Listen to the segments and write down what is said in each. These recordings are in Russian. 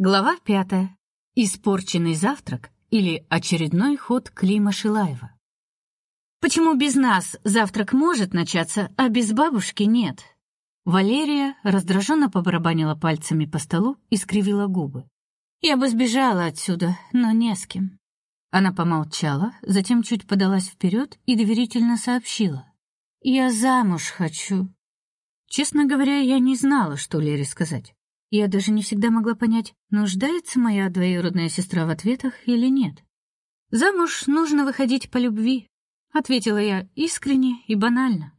Глава пятая. Испорченный завтрак или очередной ход Клима Шилаева. Почему без нас завтрак может начаться, а без бабушки нет? Валерия раздраженно побарабанила пальцами по столу и скривила губы. Я бы сбежала отсюда, но не с кем. Она помолчала, затем чуть подалась вперед и доверительно сообщила: "Я замуж хочу". Честно говоря, я не знала, что Лере сказать. Я даже не всегда могла понять, нуждается моя двоюродная сестра в ответах или нет. Замуж нужно выходить по любви, ответила я искренне и банально.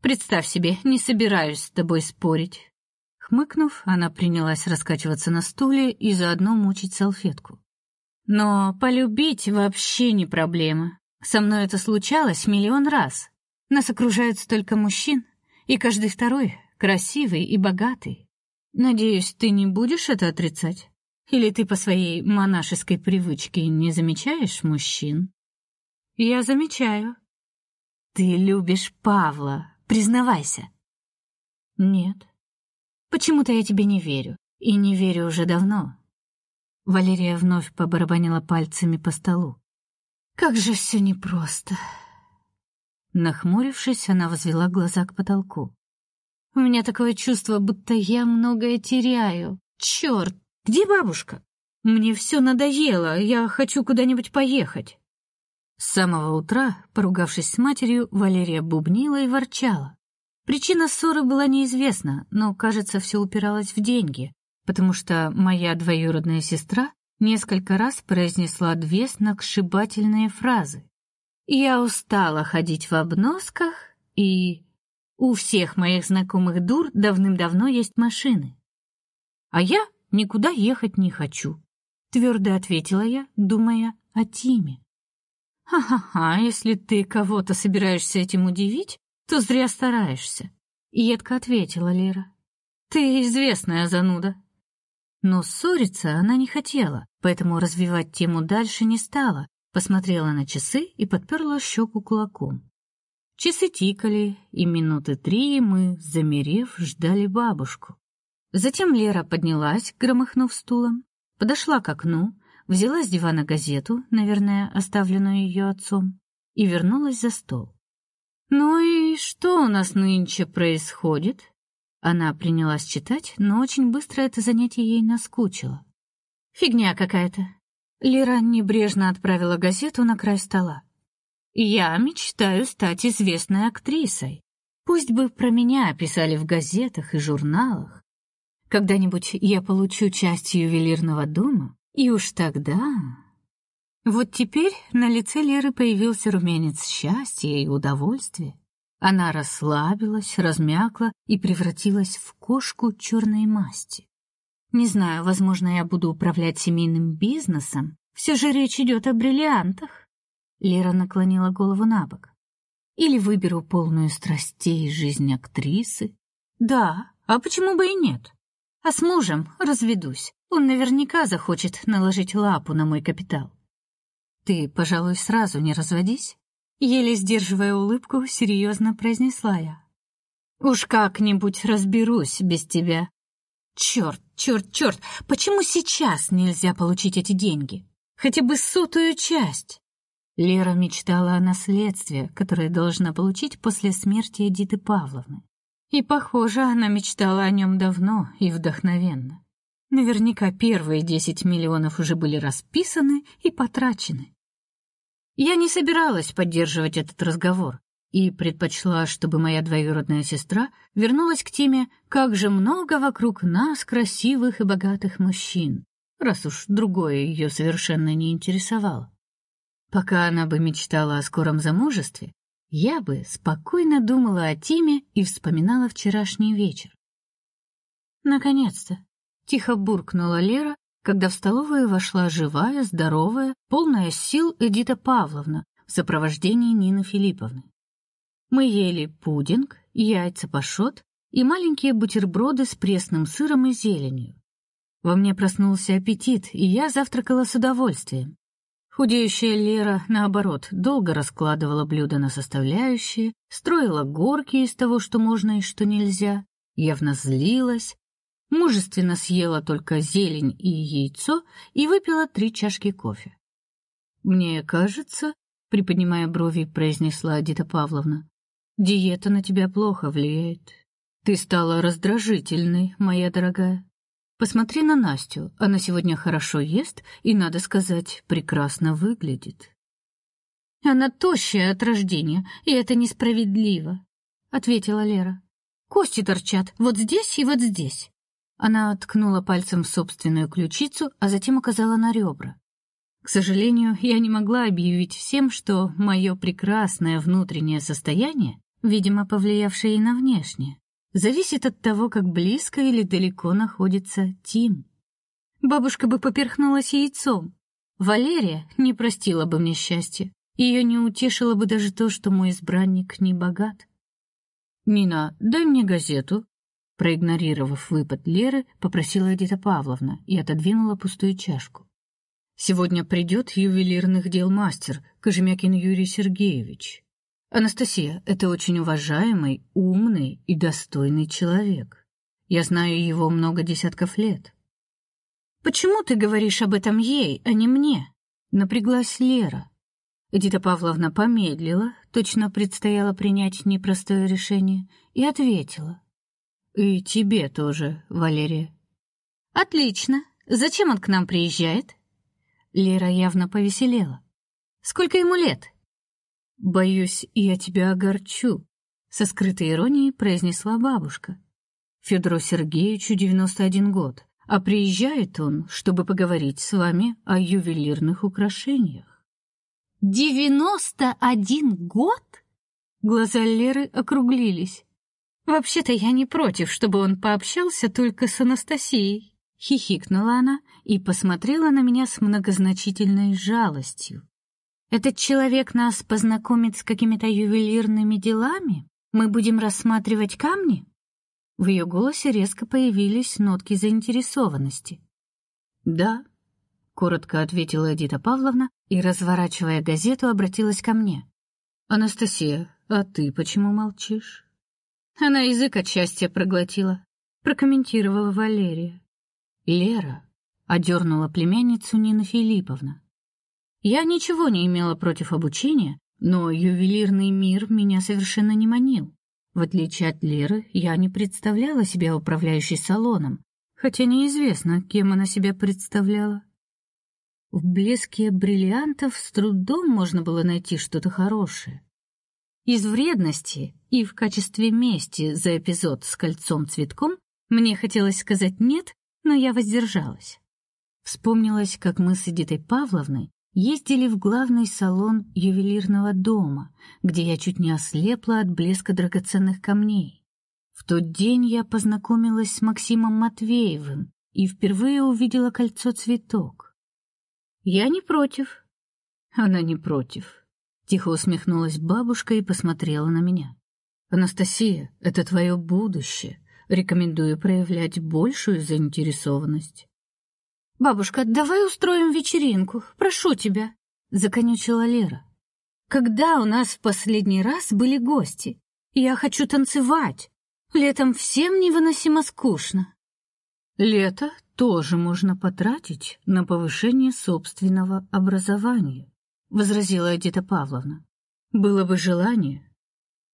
Представь себе, не собираюсь с тобой спорить. Хмыкнув, она принялась раскачиваться на стуле и заодно мучить салфетку. Но полюбить вообще не проблема. Со мной это случалось миллион раз. Нас окружают столько мужчин, и каждый второй красивый и богатый. Надеюсь, ты не будешь это отрицать? Или ты по своей монашеской привычке не замечаешь мужчин? Я замечаю. Ты любишь Павла, признавайся. Нет. Почему-то я тебе не верю, и не верю уже давно. Валерия вновь побарабанила пальцами по столу. Как же все непросто. Нахмурившись, она возвела глаза к потолку. У меня такое чувство, будто я многое теряю. Черт, где бабушка? Мне все надоело, я хочу куда-нибудь поехать. С самого утра, поругавшись с матерью, Валерия бубнила и ворчала. Причина ссоры была неизвестна, но, кажется, все упиралось в деньги, потому что моя двоюродная сестра несколько раз произнесла две сногсшибательные фразы. Я устала ходить в обносках и у всех моих знакомых дур давным-давно есть машины. А я никуда ехать не хочу, твердо ответила я, думая о Тиме. Ха-ха-ха, если ты кого-то собираешься этим удивить, то зря стараешься, едко ответила Лера. Ты известная зануда. Но ссориться она не хотела, поэтому развивать тему дальше не стала, посмотрела на часы и подперла щеку кулаком. Часы тикали, и минуты три мы, замерев, ждали бабушку. Затем Лера поднялась, громыхнув стулом, подошла к окну, взяла с дивана газету, наверное, оставленную ее отцом, и вернулась за стол. Ну и что у нас нынче происходит? Она принялась читать, но очень быстро это занятие ей наскучило. Фигня какая-то. Лера небрежно отправила газету на край стола. Я мечтаю стать известной актрисой. Пусть бы про меня писали в газетах и журналах. Когда-нибудь я получу часть ювелирного дома, и уж тогда... Вот теперь на лице Леры появился румянец счастья и удовольствия. Она расслабилась, размякла и превратилась в кошку черной масти. Не знаю, возможно, я буду управлять семейным бизнесом. Все же речь идет о бриллиантах. Лера наклонила голову набок. Или выберу полную страстей жизнь актрисы? Да, а почему бы и нет? А с мужем разведусь. Он наверняка захочет наложить лапу на мой капитал. Ты, пожалуй, сразу не разводись, еле сдерживая улыбку, серьезно произнесла я. Уж как-нибудь разберусь без тебя. Черт, черт, черт, почему сейчас нельзя получить эти деньги? Хотя бы сотую часть. Лера мечтала о наследстве, которое должна получить после смерти Эдиты Павловны. И, похоже, она мечтала о нем давно и вдохновенно. Наверняка первые десять миллионов уже были расписаны и потрачены. Я не собиралась поддерживать этот разговор и предпочла, чтобы моя двоюродная сестра вернулась к теме, как же много вокруг нас красивых и богатых мужчин, раз уж другое ее совершенно не интересовало. Пока она бы мечтала о скором замужестве, я бы спокойно думала о Тиме и вспоминала вчерашний вечер. Наконец-то, тихо буркнула Лера, когда в столовую вошла живая, здоровая, полная сил Эдита Павловна в сопровождении Нины Филипповны. Мы ели пудинг, яйца пашот и маленькие бутерброды с пресным сыром и зеленью. Во мне проснулся аппетит, и я завтракала с удовольствием. Худеющая Лера, наоборот, долго раскладывала блюда на составляющие, строила горки из того, что можно и что нельзя, явно злилась. мужественно съела только зелень и яйцо и выпила три чашки кофе. Мне кажется, приподнимая брови, произнесла Дита Павловна, диета на тебя плохо влияет. Ты стала раздражительной, моя дорогая. Посмотри на Настю, она сегодня хорошо ест и, надо сказать, прекрасно выглядит. Она тощая от рождения, и это несправедливо, ответила Лера. Кости торчат вот здесь и вот здесь. Она ткнула пальцем в собственную ключицу, а затем указала на ребра. К сожалению, я не могла объявить всем, что мое прекрасное внутреннее состояние, видимо, повлиявшее и на внешнее, зависит от того, как близко или далеко находится Тим. Бабушка бы поперхнулась яйцом. Валерия не простила бы мне счастья. Ее не утешило бы даже то, что мой избранник не богат. Нина, дай мне газету, проигнорировав выпад Леры, попросила Эдита Павловна и отодвинула пустую чашку. Сегодня придет ювелирных дел мастер Кожемякин Юрий Сергеевич. Анастасия это очень уважаемый, умный и достойный человек. Я знаю его много десятков лет. Почему ты говоришь об этом ей, а не мне? напряглась Лера. Эдита Павловна помедлила, точно предстояло принять непростое решение, и ответила: "И тебе тоже, Валерия". "Отлично. Зачем он к нам приезжает?" Лера явно повеселела. "Сколько ему лет?" "Боюсь, я тебя огорчу", со скрытой иронией произнесла бабушка. Федору Сергеевичу 91 год, а приезжает он, чтобы поговорить с вами о ювелирных украшениях. «Девяносто один год?» Глаза Леры округлились. «Вообще-то я не против, чтобы он пообщался только с Анастасией», — хихикнула она и посмотрела на меня с многозначительной жалостью. «Этот человек нас познакомит с какими-то ювелирными делами? Мы будем рассматривать камни?» В ее голосе резко появились нотки заинтересованности. «Да», коротко ответила Эдита Павловна и, разворачивая газету, обратилась ко мне. Анастасия, а ты почему молчишь? Она язык от счастья проглотила, прокомментировала Валерия. Лера одернула племянницу Нина Филипповна. Я ничего не имела против обучения, но ювелирный мир меня совершенно не манил. В отличие от Леры, я не представляла себя управляющей салоном, хотя неизвестно, кем она себя представляла. В блеске бриллиантов с трудом можно было найти что-то хорошее. Из вредности и в качестве мести за эпизод с кольцом-цветком мне хотелось сказать нет, но я воздержалась. Вспомнилось, как мы с Эдитой Павловной ездили в главный салон ювелирного дома, где я чуть не ослепла от блеска драгоценных камней. В тот день я познакомилась с Максимом Матвеевым и впервые увидела кольцо-цветок. Я не против. Она не против. Тихо усмехнулась бабушка и посмотрела на меня. Анастасия, это твое будущее. Рекомендую проявлять большую заинтересованность. Бабушка, давай устроим вечеринку, прошу тебя, законючила Лера. Когда у нас в последний раз были гости? Я хочу танцевать. Летом всем невыносимо скучно. Лето тоже можно потратить на повышение собственного образования, возразила Эдита Павловна. Было бы желание.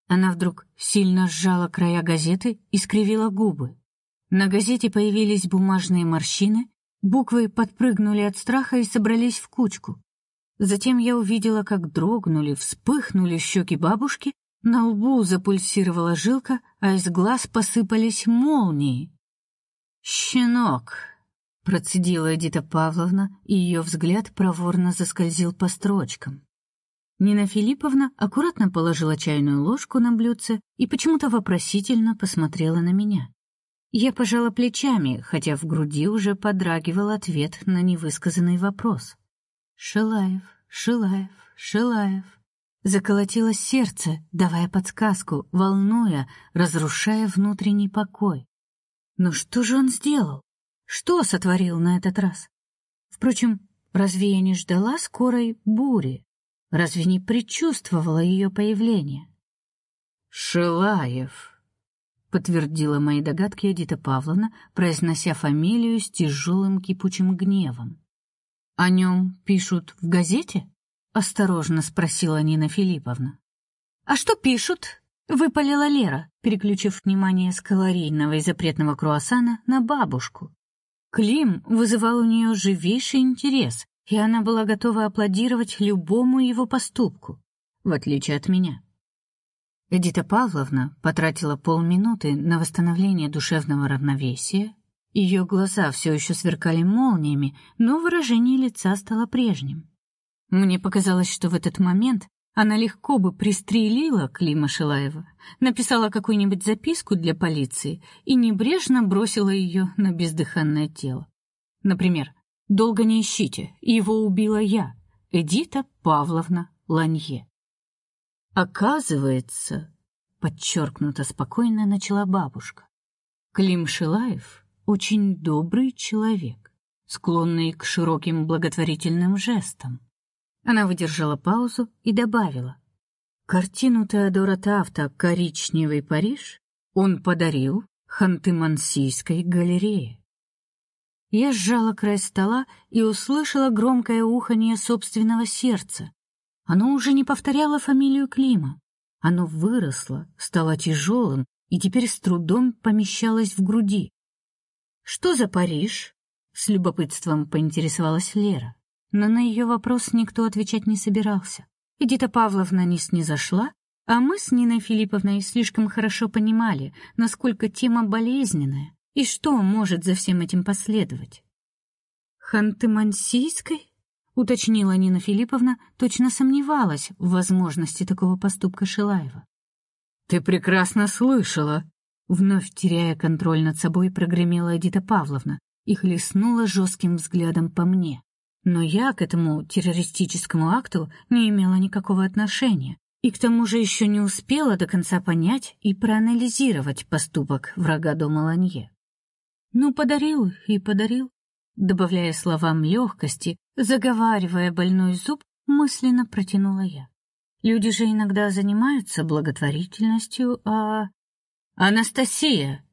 Она вдруг сильно сжала края газеты и скривила губы. На газете появились бумажные морщины, буквы подпрыгнули от страха и собрались в кучку. Затем я увидела, как дрогнули, вспыхнули щеки бабушки, на лбу запульсировала жилка, а из глаз посыпались молнии. Щенок, процедила Эдита Павловна, и ее взгляд проворно заскользил по строчкам. Нина Филипповна аккуратно положила чайную ложку на блюдце и почему-то вопросительно посмотрела на меня. Я пожала плечами, хотя в груди уже подрагивал ответ на невысказанный вопрос. Шилаев, Шилаев, Шилаев. Заколотилось сердце, давая подсказку, волнуя, разрушая внутренний покой. Но что же он сделал? Что сотворил на этот раз? Впрочем, разве я не ждала скорой бури? Разве не предчувствовала ее появление? Шилаев, подтвердила мои догадки Эдита Павловна, произнося фамилию с тяжелым кипучим гневом. О нем пишут в газете? осторожно спросила Нина Филипповна. А что пишут? выпалила Лера, переключив внимание с калорийного и запретного круассана на бабушку. Клим вызывал у нее живейший интерес, и она была готова аплодировать любому его поступку, в отличие от меня. Эдита Павловна потратила полминуты на восстановление душевного равновесия. Ее глаза все еще сверкали молниями, но выражение лица стало прежним. Мне показалось, что в этот момент она легко бы пристрелила Клима Шилаева, написала какую-нибудь записку для полиции и небрежно бросила ее на бездыханное тело. Например, «Долго не ищите, его убила я, Эдита Павловна Ланье». Оказывается, подчеркнуто спокойно начала бабушка. Клим Шилаев очень добрый человек, склонный к широким благотворительным жестам. Она выдержала паузу и добавила: Картину Теодора Тафта Коричневый Париж он подарил Ханты-Мансийской галерее. Я сжала край стола и услышала громкое уханье собственного сердца. Оно уже не повторяло фамилию Клима. Оно выросло, стало тяжелым и теперь с трудом помещалось в груди. Что за Париж? с любопытством поинтересовалась Лера, но на ее вопрос никто отвечать не собирался. Эдита Павловна не снизошла, а мы с Ниной Филипповной слишком хорошо понимали, насколько тема болезненная и что может за всем этим последовать. Ханты-Мансийской? Уточнила Нина Филипповна, точно сомневалась в возможности такого поступка Шилаева. Ты прекрасно слышала, вновь теряя контроль над собой, прогремела Эдита Павловна и хлестнула жестким взглядом по мне. Но я к этому террористическому акту не имела никакого отношения, и к тому же еще не успела до конца понять и проанализировать поступок врага дома Ланье. Ну, подарил и подарил, добавляя словам легкости, заговаривая больной зуб, мысленно протянула я. Люди же иногда занимаются благотворительностью, а Анастасия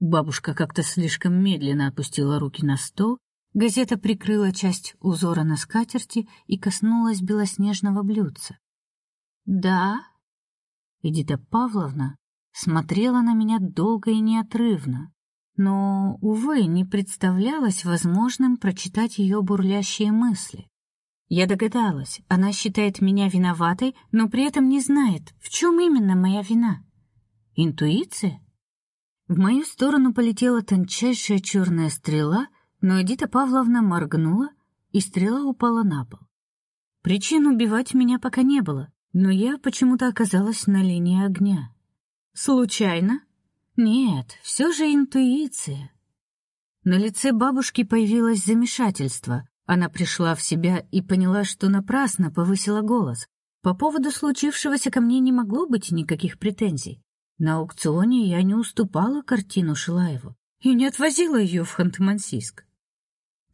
Бабушка как-то слишком медленно опустила руки на стол, газета прикрыла часть узора на скатерти и коснулась белоснежного блюдца. Да. Эдита Павловна смотрела на меня долго и неотрывно, но увы, не представлялось возможным прочитать ее бурлящие мысли. Я догадалась, она считает меня виноватой, но при этом не знает, в чем именно моя вина. Интуиция? В мою сторону полетела тончайшая черная стрела, но Эдита Павловна моргнула, и стрела упала на пол. Причин убивать меня пока не было, но я почему-то оказалась на линии огня. Случайно? Нет, все же интуиция. На лице бабушки появилось замешательство. Она пришла в себя и поняла, что напрасно повысила голос. По поводу случившегося ко мне не могло быть никаких претензий. На аукционе я не уступала картину Шилаеву и не отвозила ее в Ханты-Мансийск.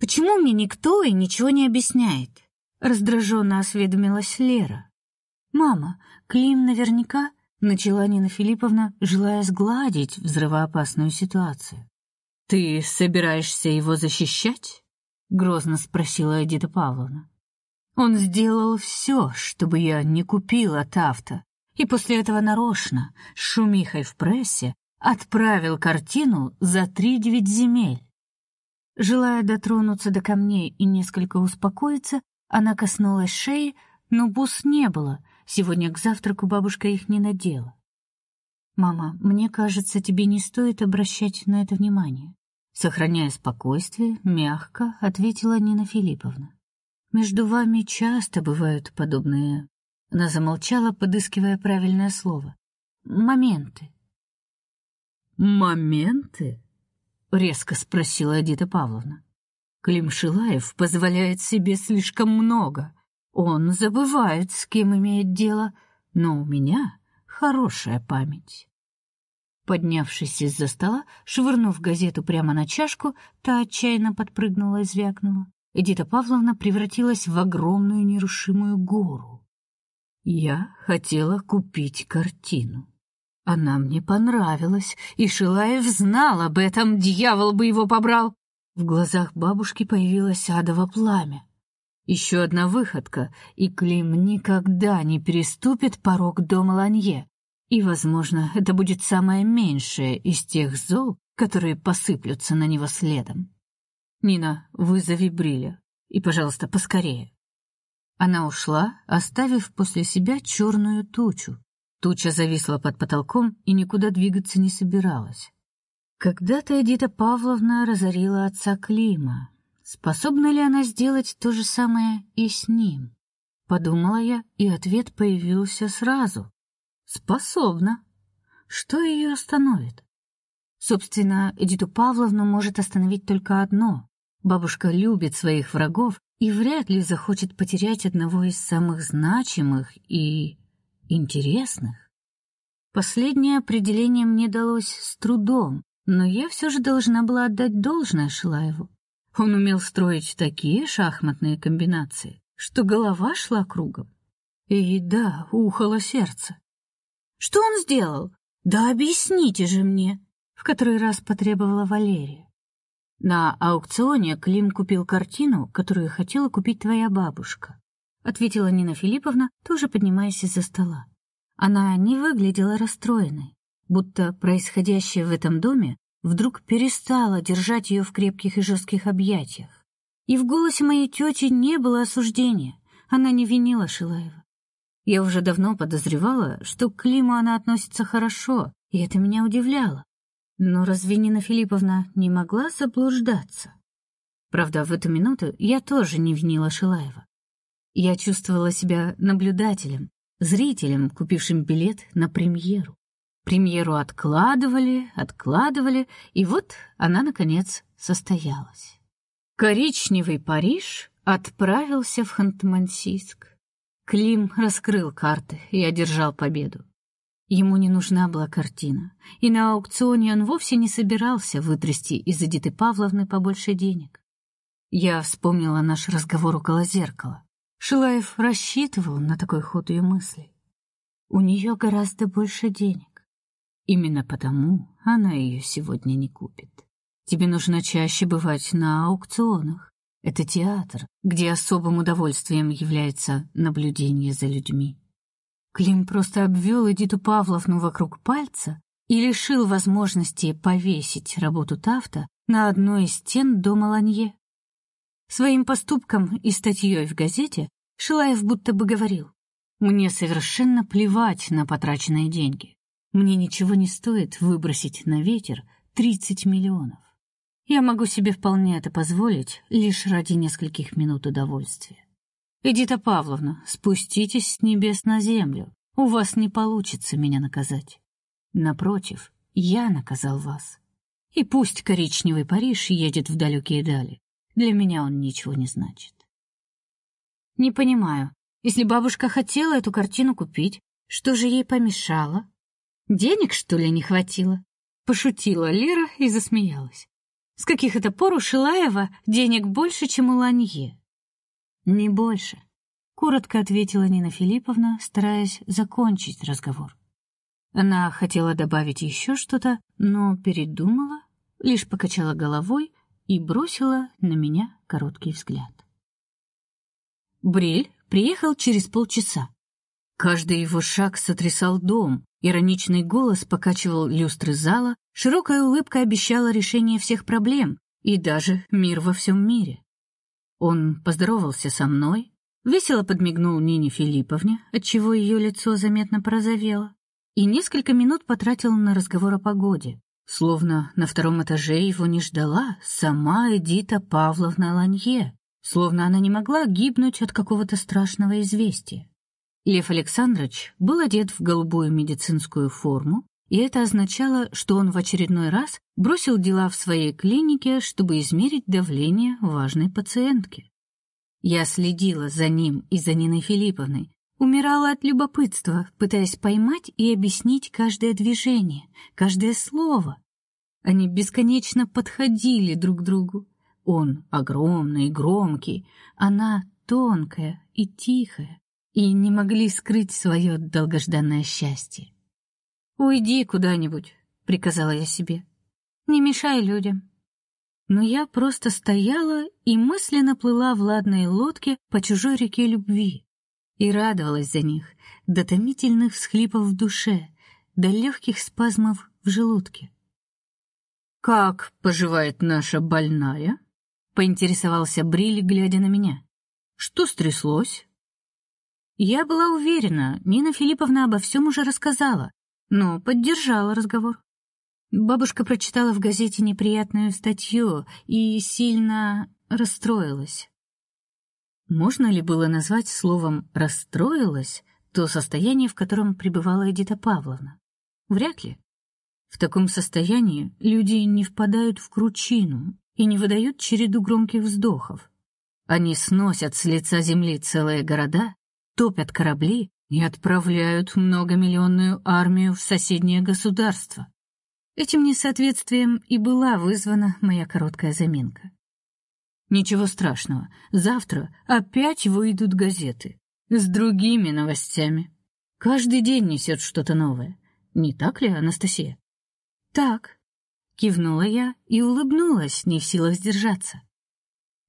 Почему мне никто и ничего не объясняет? раздраженно осведомилась Лера. Мама, Клим наверняка начала Нина Филипповна, желая сгладить взрывоопасную ситуацию. Ты собираешься его защищать? грозно спросила Эдита Павловна. Он сделал все, чтобы я не купила Тафта, и после этого нарочно, с шумихой в прессе, отправил картину за три девять земель. Желая дотронуться до камней и несколько успокоиться, она коснулась шеи, но бус не было, Сегодня к завтраку бабушка их не надела. Мама, мне кажется, тебе не стоит обращать на это внимание, сохраняя спокойствие, мягко ответила Нина Филипповна. Между вами часто бывают подобные. Она замолчала, подыскивая правильное слово. Моменты. Моменты? резко спросила Эдита Павловна. Клим Шилаев позволяет себе слишком много. Он забывает, с кем имеет дело, но у меня хорошая память. Поднявшись из-за стола, швырнув газету прямо на чашку, та отчаянно подпрыгнула и звякнула. Эдита Павловна превратилась в огромную нерушимую гору. Я хотела купить картину. Она мне понравилась, и Шилаев знал об этом, дьявол бы его побрал. В глазах бабушки появилось адово пламя. Еще одна выходка, и Клим никогда не переступит порог дома Ланье. И, возможно, это будет самое меньшее из тех зол, которые посыплются на него следом. Нина, вызови Бриля. И, пожалуйста, поскорее. Она ушла, оставив после себя черную тучу. Туча зависла под потолком и никуда двигаться не собиралась. Когда-то Эдита Павловна разорила отца Клима. Способна ли она сделать то же самое и с ним? Подумала я, и ответ появился сразу. Способна. Что ее остановит? Собственно, Эдиту Павловну может остановить только одно. Бабушка любит своих врагов и вряд ли захочет потерять одного из самых значимых и интересных. Последнее определение мне далось с трудом, но я все же должна была отдать должное Шилаеву. Он умел строить такие шахматные комбинации, что голова шла кругом. И да, ухало сердце. Что он сделал? Да объясните же мне, в который раз потребовала Валерия. На аукционе Клим купил картину, которую хотела купить твоя бабушка, ответила Нина Филипповна, тоже поднимаясь из-за стола. Она не выглядела расстроенной, будто происходящее в этом доме вдруг перестало держать ее в крепких и жестких объятиях. И в голосе моей тети не было осуждения. Она не винила Шилаева. Я уже давно подозревала, что к Климу она относится хорошо, и это меня удивляло. Но разве Нина Филипповна не могла заблуждаться? Правда, в эту минуту я тоже не винила Шилаева. Я чувствовала себя наблюдателем, зрителем, купившим билет на премьеру. Премьеру откладывали, откладывали, и вот она наконец состоялась. Коричневый Париж отправился в Ханты-Мансийск. Клим раскрыл карты и одержал победу. Ему не нужна была картина, и на аукционе он вовсе не собирался вытрясти из Эдиты Павловны побольше денег. Я вспомнила наш разговор около зеркала. Шилаев рассчитывал на такой ход ее мысли. У нее гораздо больше денег. Именно потому она ее сегодня не купит. Тебе нужно чаще бывать на аукционах. Это театр, где особым удовольствием является наблюдение за людьми. Клим просто обвел Эдиту Павловну вокруг пальца и лишил возможности повесить работу Тафта на одной из стен дома Ланье. Своим поступком и статьей в газете Шилаев будто бы говорил: "Мне совершенно плевать на потраченные деньги. Мне ничего не стоит выбросить на ветер 30 миллионов. Я могу себе вполне это позволить лишь ради нескольких минут удовольствия. Эдита Павловна, спуститесь с небес на землю. У вас не получится меня наказать. Напротив, я наказал вас. И пусть коричневый Париж едет в далекие дали. Для меня он ничего не значит. Не понимаю. Если бабушка хотела эту картину купить, что же ей помешало? Денег, что ли, не хватило? Пошутила Лера и засмеялась. С каких это пор у Шилаева денег больше, чем у Ланье? Не больше, коротко ответила Нина Филипповна, стараясь закончить разговор. Она хотела добавить еще что-то, но передумала, лишь покачала головой и бросила на меня короткий взгляд. Бриль приехал через полчаса. Каждый его шаг сотрясал дом, Ироничный голос покачивал люстры зала, широкая улыбка обещала решение всех проблем и даже мир во всем мире. Он поздоровался со мной, весело подмигнул Нине Филипповне, отчего ее лицо заметно порозовело, и несколько минут потратил на разговор о погоде, словно на втором этаже его не ждала сама Эдита Павловна Ланье, словно она не могла гибнуть от какого-то страшного известия. Лев Александрович был одет в голубую медицинскую форму, и это означало, что он в очередной раз бросил дела в своей клинике, чтобы измерить давление важной пациентки. Я следила за ним и за Ниной Филипповной, умирала от любопытства, пытаясь поймать и объяснить каждое движение, каждое слово. Они бесконечно подходили друг к другу. Он огромный и громкий, она тонкая и тихая и не могли скрыть свое долгожданное счастье. Уйди куда-нибудь, приказала я себе. Не мешай людям. Но я просто стояла и мысленно плыла в ладной лодке по чужой реке любви и радовалась за них, до томительных всхлипов в душе, до легких спазмов в желудке. Как поживает наша больная? поинтересовался Бриль, глядя на меня. Что стряслось? Я была уверена, Нина Филипповна обо всем уже рассказала, но поддержала разговор. Бабушка прочитала в газете неприятную статью и сильно расстроилась. Можно ли было назвать словом расстроилась то состояние, в котором пребывала Эдита Павловна? Вряд ли. В таком состоянии люди не впадают в кручину и не выдают череду громких вздохов. Они сносят с лица земли целые города, топят корабли и отправляют многомиллионную армию в соседнее государство. Этим несоответствием и была вызвана моя короткая заминка. Ничего страшного, завтра опять выйдут газеты с другими новостями. Каждый день несет что-то новое. Не так ли, Анастасия? Так, кивнула я и улыбнулась, не в силах сдержаться.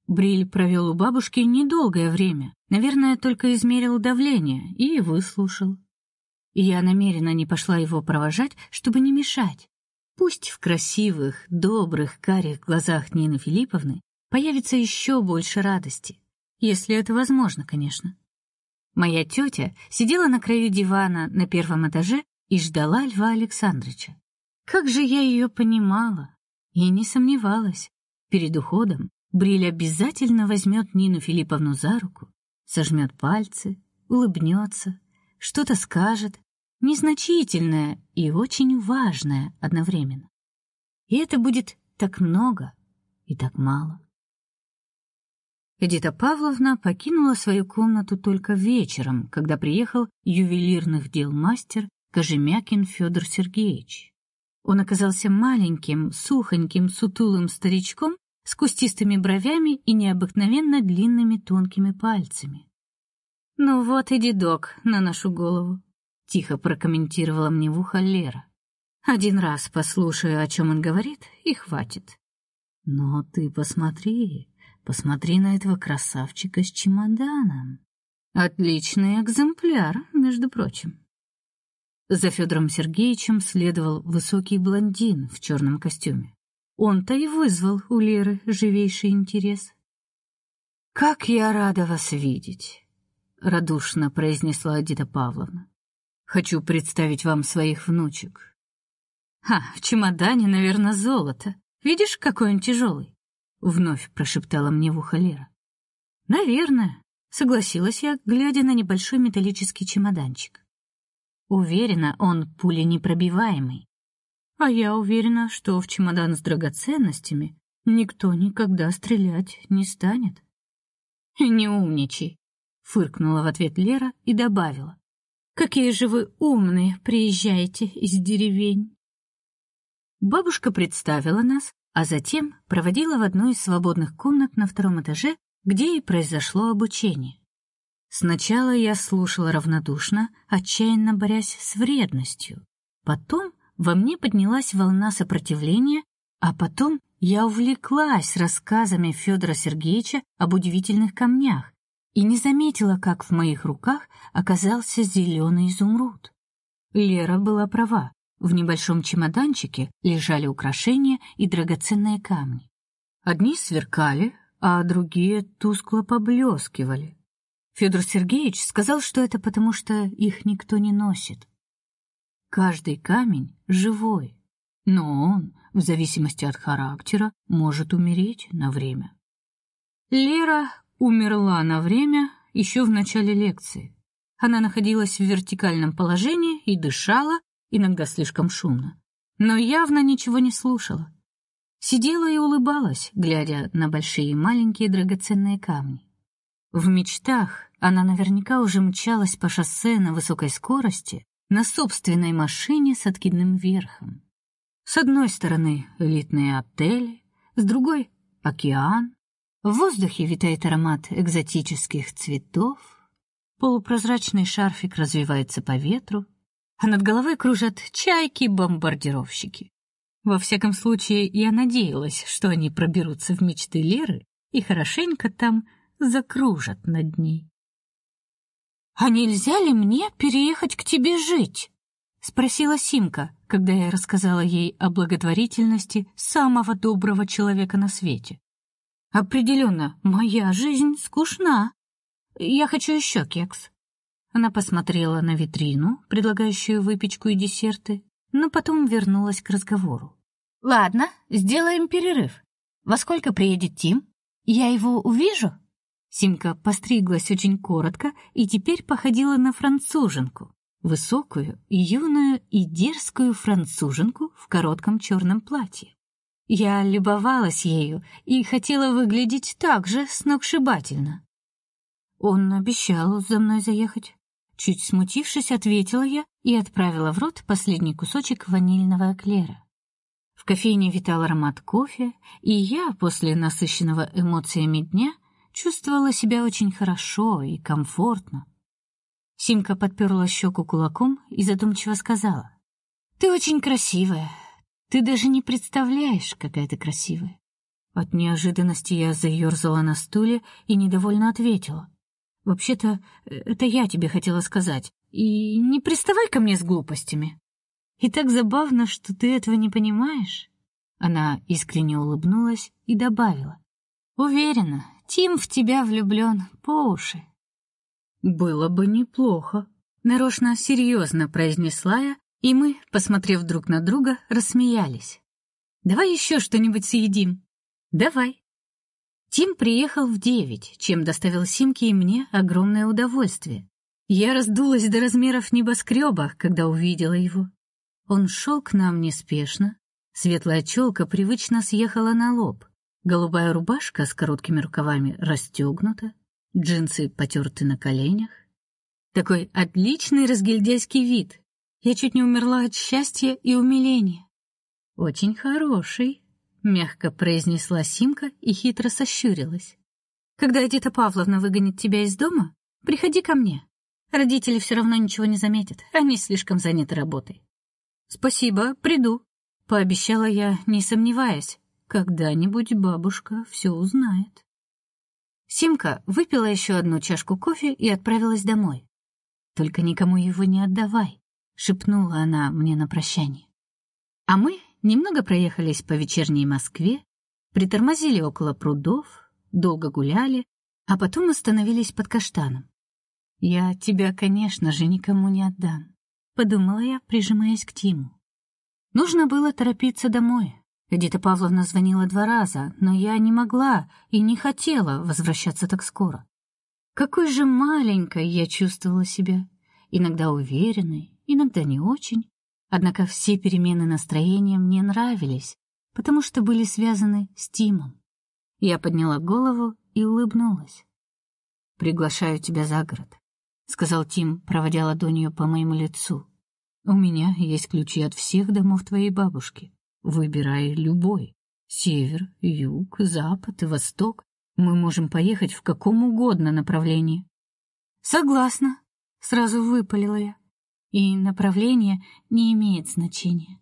Бриль провел у бабушки недолгое время, наверное, только измерил давление и выслушал. Я намеренно не пошла его провожать, чтобы не мешать. Пусть в красивых, добрых, карих глазах Нины Филипповны появится еще больше радости, если это возможно, конечно. Моя тетя сидела на краю дивана на первом этаже и ждала Льва Александровича. Как же я ее понимала и не сомневалась. Перед уходом Бриль обязательно возьмет Нину Филипповну за руку, сожмет пальцы, улыбнется, что-то скажет, незначительное и очень важное одновременно. И это будет так много и так мало. Эдита Павловна покинула свою комнату только вечером, когда приехал ювелирных дел мастер Кожемякин Федор Сергеевич. Он оказался маленьким, сухоньким, сутулым старичком с кустистыми бровями и необыкновенно длинными тонкими пальцами. Ну вот и дедок на нашу голову, тихо прокомментировала мне в ухо Лера. Один раз послушаю, о чем он говорит, и хватит. Но ты посмотри, посмотри на этого красавчика с чемоданом. Отличный экземпляр, между прочим. За Федором Сергеевичем следовал высокий блондин в черном костюме. Он-то и вызвал у Леры живейший интерес. Как я рада вас видеть, радушно произнесла Дита Павловна. Хочу представить вам своих внучек. А, в чемодане, наверное, золото. Видишь, какой он тяжелый?» вновь прошептала мне в ухо Лера. Наверное, согласилась я, глядя на небольшой металлический чемоданчик. Уверена, он пуленепробиваемый. А я уверена, что в чемодан с драгоценностями никто никогда стрелять не станет. Не умничай, фыркнула в ответ Лера и добавила: Какие же вы умные, приезжаете из деревень. Бабушка представила нас, а затем проводила в одну из свободных комнат на втором этаже, где и произошло обучение. Сначала я слушала равнодушно, отчаянно борясь с вредностью. Потом во мне поднялась волна сопротивления, а потом я увлеклась рассказами Федора Сергеевича об удивительных камнях и не заметила, как в моих руках оказался зеленый изумруд. Лера была права. В небольшом чемоданчике лежали украшения и драгоценные камни. Одни сверкали, а другие тускло поблескивали. Федор Сергеевич сказал, что это потому, что их никто не носит. Каждый камень живой, но он, в зависимости от характера, может умереть на время. Лера умерла на время еще в начале лекции. Она находилась в вертикальном положении и дышала, иногда слишком шумно, но явно ничего не слушала. Сидела и улыбалась, глядя на большие и маленькие драгоценные камни. В мечтах она наверняка уже мчалась по шоссе на высокой скорости, на собственной машине с откидным верхом. С одной стороны элитные отели, с другой океан. В воздухе витает аромат экзотических цветов. Полупрозрачный шарфик развивается по ветру. а над головой кружат чайки-бомбардировщики. Во всяком случае, я надеялась, что они проберутся в мечты Леры и хорошенько там закружат над ней. А нельзя ли мне переехать к тебе жить? спросила Симка, когда я рассказала ей о благотворительности самого доброго человека на свете. Определенно, моя жизнь скучна. Я хочу еще кекс. Она посмотрела на витрину, предлагающую выпечку и десерты, но потом вернулась к разговору. Ладно, сделаем перерыв. Во сколько приедет Тим? Я его увижу? Симка постриглась очень коротко и теперь походила на француженку, высокую, юную и дерзкую француженку в коротком черном платье. Я любовалась ею и хотела выглядеть так же сногсшибательно. Он обещал за мной заехать. Чуть смутившись, ответила я и отправила в рот последний кусочек ванильного эклера. В кофейне витал аромат кофе, и я после насыщенного эмоциями дня чувствовала себя очень хорошо и комфортно. Симка подперла щеку кулаком и задумчиво сказала: "Ты очень красивая. Ты даже не представляешь, какая ты красивая". От неожиданности я заерзала на стуле и недовольно ответила: "Вообще-то, это я тебе хотела сказать. И не приставай ко мне с глупостями". И так забавно, что ты этого не понимаешь. Она искренне улыбнулась и добавила: "Уверена, Тим в тебя влюблен по уши. Было бы неплохо, нарочно серьезно произнесла я, и мы, посмотрев друг на друга, рассмеялись. Давай еще что-нибудь съедим. Давай. Тим приехал в девять, чем доставил Симке и мне огромное удовольствие. Я раздулась до размеров небоскреба, когда увидела его. Он шел к нам неспешно, светлая челка привычно съехала на лоб. Голубая рубашка с короткими рукавами расстегнута, джинсы потерты на коленях. Такой отличный разгильдяйский вид. Я чуть не умерла от счастья и умиления. Очень хороший, мягко произнесла Симка и хитро сощурилась. Когда Эдита Павловна выгонит тебя из дома, приходи ко мне. Родители все равно ничего не заметят, они слишком заняты работой. Спасибо, приду, пообещала я, не сомневаясь, когда-нибудь бабушка все узнает. Симка выпила еще одну чашку кофе и отправилась домой. Только никому его не отдавай, шепнула она мне на прощание. А мы немного проехались по вечерней Москве, притормозили около прудов, долго гуляли, а потом остановились под каштаном. Я тебя, конечно же, никому не отдам, подумала я, прижимаясь к Тиму. Нужно было торопиться домой, Эдита Павловна звонила два раза, но я не могла и не хотела возвращаться так скоро. Какой же маленькой я чувствовала себя, иногда уверенной, иногда не очень. Однако все перемены настроения мне нравились, потому что были связаны с Тимом. Я подняла голову и улыбнулась. Приглашаю тебя за город, сказал Тим, проводя ладонью по моему лицу. У меня есть ключи от всех домов твоей бабушки. Выбирай любой. Север, юг, запад восток. Мы можем поехать в каком угодно направлении. Согласна, сразу выпалила я. И направление не имеет значения.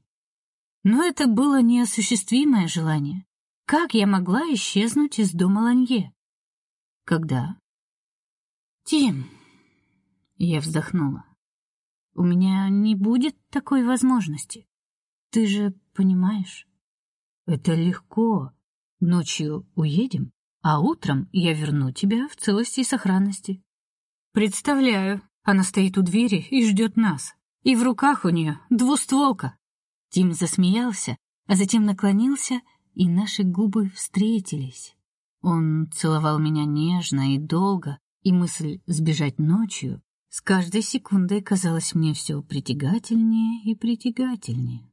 Но это было неосуществимое желание. Как я могла исчезнуть из дома Ланье? Когда? Тим. Я вздохнула. У меня не будет такой возможности. Ты же понимаешь? Это легко. Ночью уедем, а утром я верну тебя в целости и сохранности. Представляю, она стоит у двери и ждет нас. И в руках у нее двустволка. Тим засмеялся, а затем наклонился, и наши губы встретились. Он целовал меня нежно и долго, и мысль сбежать ночью с каждой секундой казалась мне все притягательнее и притягательнее.